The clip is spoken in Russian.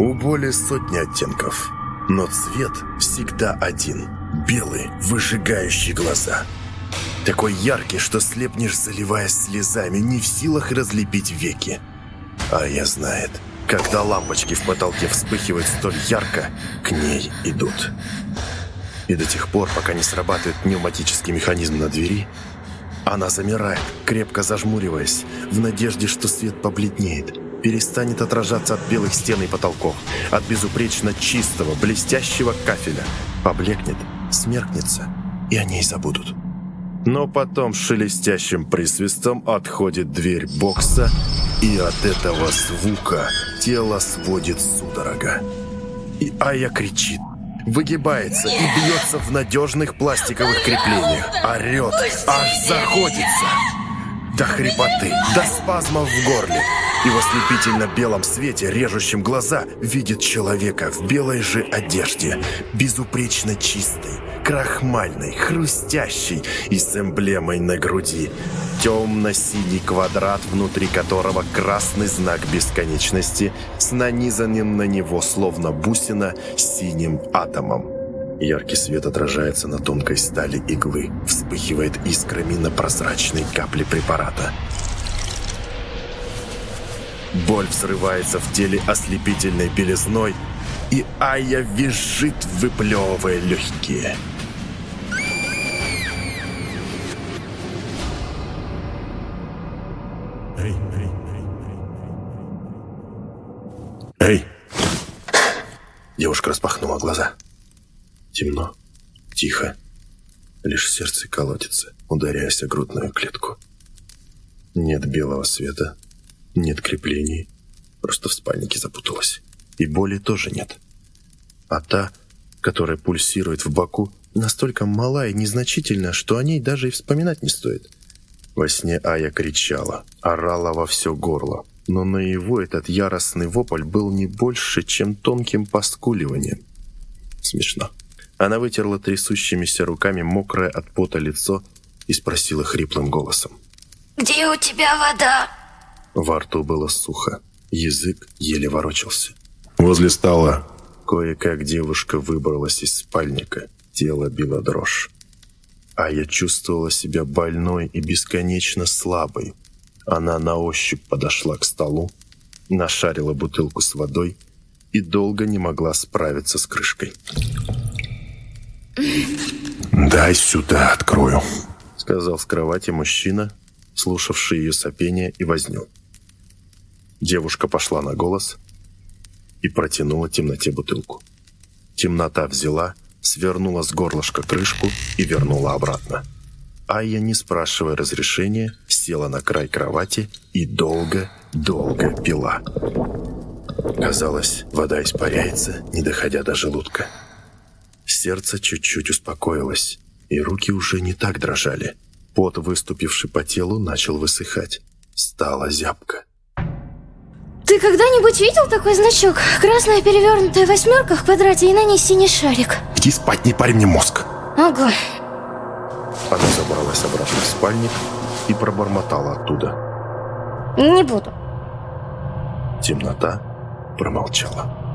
У боли сотни оттенков, но цвет всегда один – белый, выжигающий глаза. Такой яркий, что слепнешь, заливаясь слезами, не в силах разлепить веки. А я знает, когда лампочки в потолке вспыхивают столь ярко, к ней идут. И до тех пор, пока не срабатывает пневматический механизм на двери, она замирает, крепко зажмуриваясь, в надежде, что свет побледнеет, перестанет отражаться от белых стен и потолков, от безупречно чистого, блестящего кафеля, поблекнет, смеркнется, и о ней забудут. Но потом шелестящим присвистом отходит дверь бокса, и от этого звука тело сводит судорога. И Ая кричит, выгибается и бьется в надежных пластиковых креплениях. Орет, аж заходится. До хрипоты, до спазмов в горле. И в ослепительно-белом свете, режущем глаза, видит человека в белой же одежде, безупречно чистой, крахмальной, хрустящей и с эмблемой на груди. Темно-синий квадрат, внутри которого красный знак бесконечности с нанизанным на него, словно бусина, синим атомом. Яркий свет отражается на тонкой стали иглы, вспыхивает искрами на прозрачной капле препарата. Боль взрывается в теле ослепительной белизной, и Ая визжит, выплевывая легкие. «Эй!» Девушка распахнула глаза. Темно, тихо. Лишь сердце колотится, ударяясь о грудную клетку. Нет белого света, нет креплений. Просто в спальнике запуталась. И боли тоже нет. А та, которая пульсирует в боку, настолько мала и незначительна, что о ней даже и вспоминать не стоит. Во сне Ая кричала, орала во все горло, но наяву этот яростный вопль был не больше, чем тонким поскуливанием. Смешно. Она вытерла трясущимися руками мокрое от пота лицо и спросила хриплым голосом. «Где у тебя вода?» Во рту было сухо, язык еле ворочался. «Возле стола». Кое-как девушка выбралась из спальника, тело било дрожь. А я чувствовала себя больной и бесконечно слабой. Она на ощупь подошла к столу, нашарила бутылку с водой и долго не могла справиться с крышкой. «Дай сюда, открою», — сказал с кровати мужчина, слушавший ее сопение и возню. Девушка пошла на голос и протянула темноте бутылку. Темнота взяла, свернула с горлышка крышку и вернула обратно. Айя, не спрашивая разрешения, села на край кровати и долго-долго пила. Казалось, вода испаряется, не доходя до желудка. Сердце чуть-чуть успокоилось, и руки уже не так дрожали. Пот, выступивший по телу, начал высыхать. Стала зябко. Ты когда-нибудь видел такой значок? Красная перевернутая восьмерка в квадрате и на ней синий шарик. Иди спать, не парь мне мозг. Ого. Она забралась обратно в спальник и пробормотала оттуда. Не буду. Темнота промолчала.